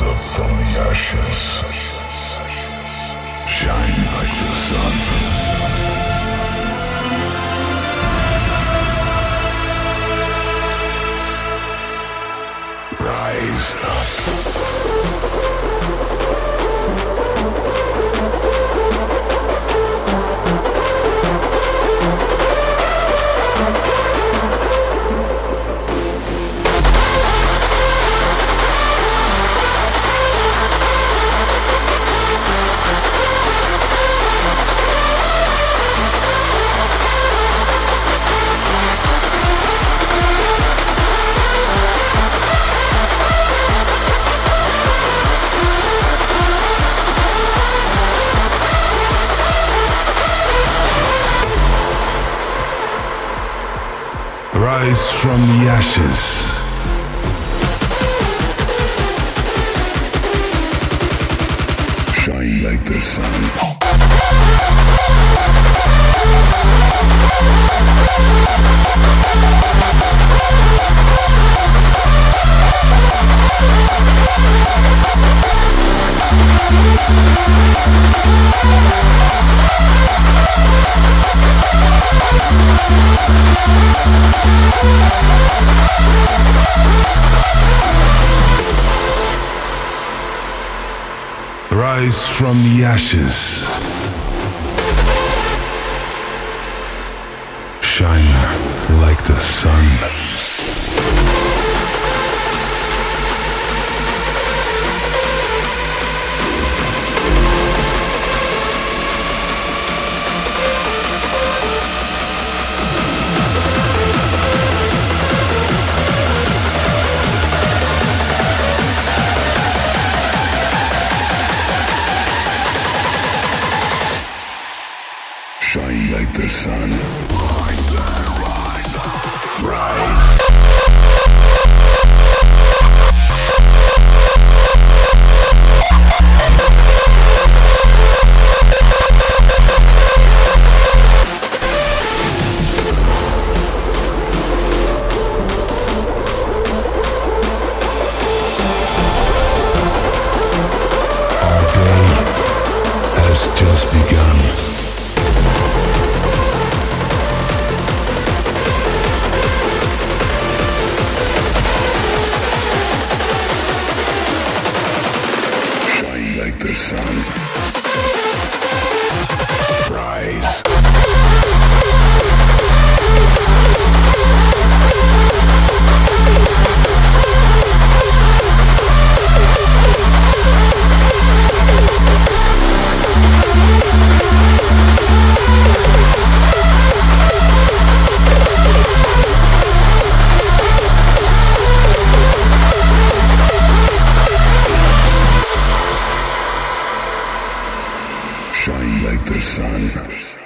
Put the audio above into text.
ashes. Shine like the sun. Rise up. Rise from the ashes. Shine like the sun. Rise from the ashes. Shine like the sun. Like the sun. Rise. the sun. Rise. like the sun.